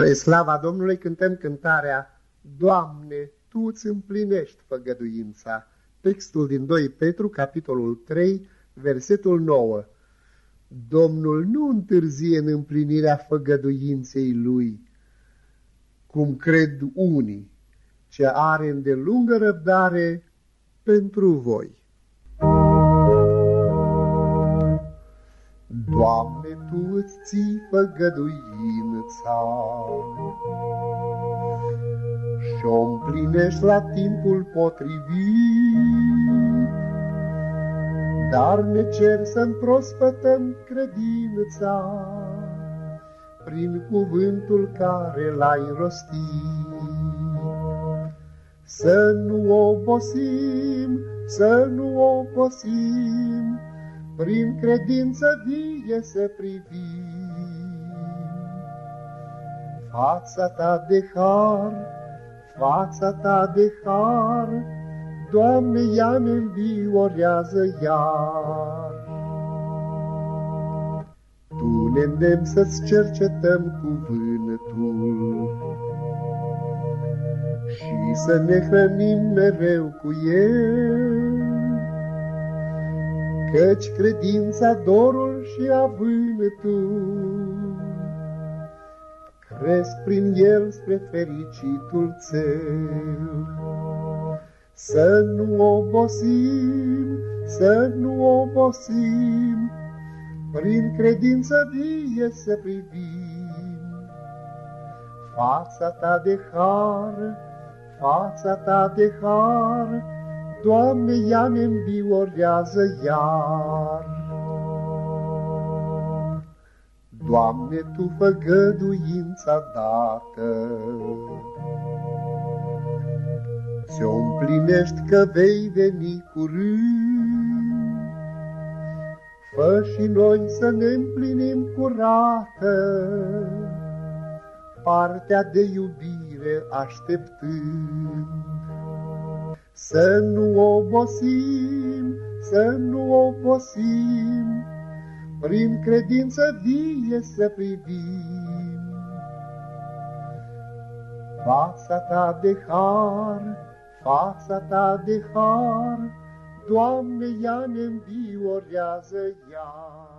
Spre slava Domnului cântăm cântarea Doamne, Tu îți împlinești făgăduința. Textul din 2 Petru, capitolul 3, versetul 9. Domnul nu întârzie în împlinirea făgăduinței Lui, cum cred unii, ce are îndelungă răbdare pentru voi. Doamne, Tu îți ții făgăduința Și-o împlinești la timpul potrivit, Dar ne cer să-mi prospătăm credința Prin cuvântul care l-ai rostit. Să nu obosim, să nu obosim, prin credință vie să privim. Fața ta de har, fața ta de har, Doamne, ea ne înviorează iar. Tu ne îndemn să-ți cercetăm cuvântul și să ne hrănim mereu cu el Căci credința, dorul și avântul Cresc prin el spre fericitul cel. Să nu obosim, să nu obosim, Prin credință vie să privim. Fața ta de har, fața ta de har, Doamne, ea ne înviorează iar. Doamne, Tu făgăduința dată, Ți-o împlinești că vei veni curând, Fă și noi să ne împlinim curată, Partea de iubire așteptând. Să nu obosim, să nu obosim, Prin credință vie să privim. Fața ta de har, fața ta de har, Doamne, ea ne înviorează iar.